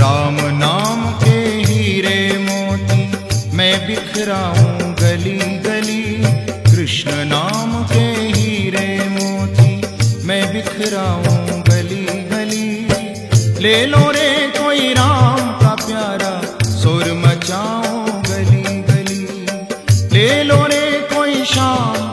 राम नाम के हीरे मोती, मैं बिखराऊं गली गली। कृष्ण नाम के हीरे मोती, मैं बिखराऊं गली गली। ले लो रे कोई राम का प्यारा, सुर मचाओ गली गली। ले लो रे कोई शाम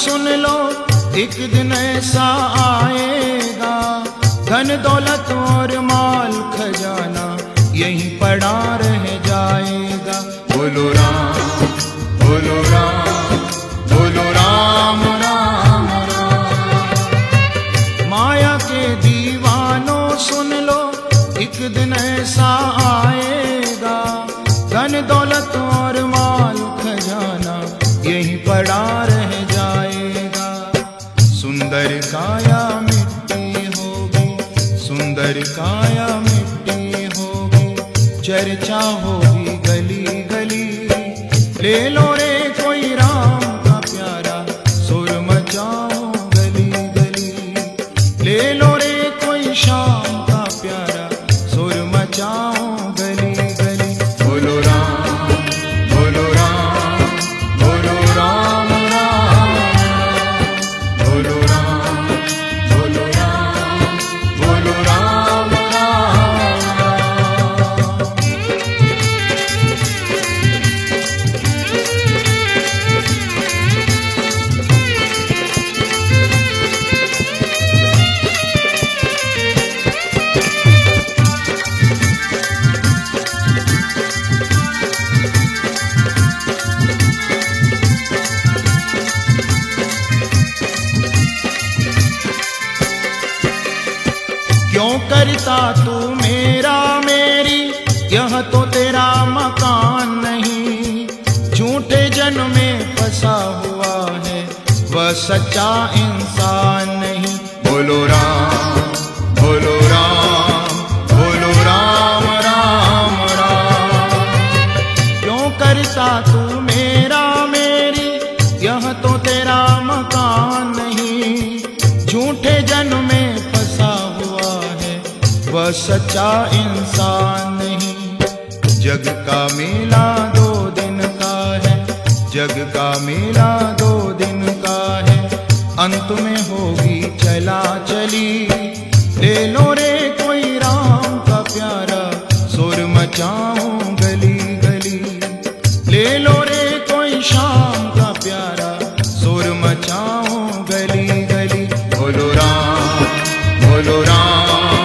सुन लो, एक दिन ऐसा आएगा। धन, दौलत और माल खजाना यहीं पड़ा रह जाएगा। बोलो राम बोलो राम बोलो राम राम माया के दीवानों सुन लो, एक दिन ऐसा सुंदर काया मिट्टी होगी, चर्चा होगी गली गली। ले लो रे कोई राम का प्यारा, सुर मचाओ गली गली। ले लो रे कोई शाम का प्यारा, सुर मचाओ करता तू मेरा मेरी, यह तो तेरा मकान नहीं। झूठे जन्म में फंसा हुआ है, वह सच्चा इंसान नहीं। सच्चा इंसान नहीं। जग का मेला दो दिन का है। जग का मेला दो दिन का है। अंत में होगी चला चली। ले लो रे कोई राम का प्यारा। सुर मचाऊं गली गली। ले लो रे कोई शाम का प्यारा। सुर मचाऊं गली गली। बोलो राम बोलो राम।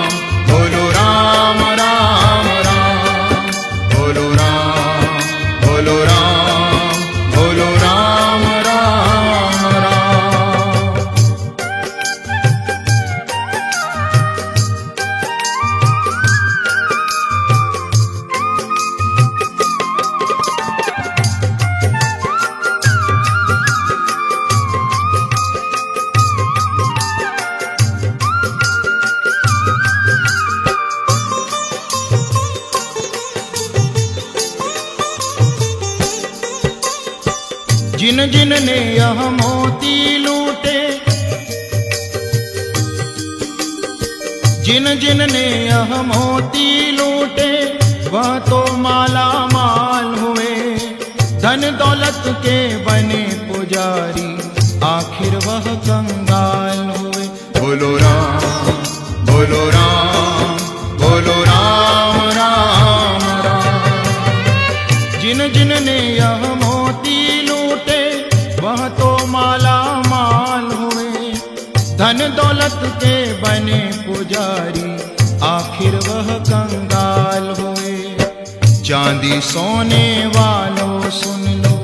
जिन जिन ने यह मोती लूटे, जिन जिन ने यह मोती लूटे, वह तो माला माल हुए। धन दौलत के बने पुजारी, आखिर वह कंगाल हुए। बोलो राम बोलो राम बोलो राम राम राम। जिन जिन ने यह माला माल हुए। धन दौलत के बने पुजारी, आखिर वह कंगाल हुए। चांदी सोने वालों सुन लो,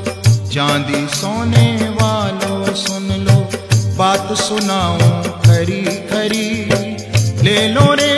चांदी सोने वालों सुन लो। बात सुनाऊं खरी खरी, ले लो रे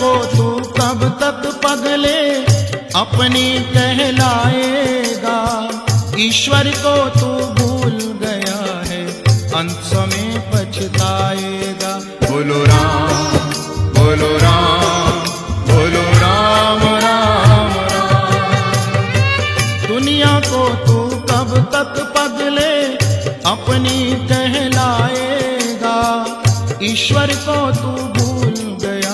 को तू कब तक पगले अपनी कहलाएगा। ईश्वर को तू भूल गया है, अंत में पछताएगा। बोलो राम बोलो राम बोलो राम राम राम। दुनिया को तू कब तक पगले अपनी कहलाएगा। ईश्वर को तू भूल गया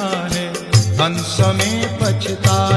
हंस में पछताएगा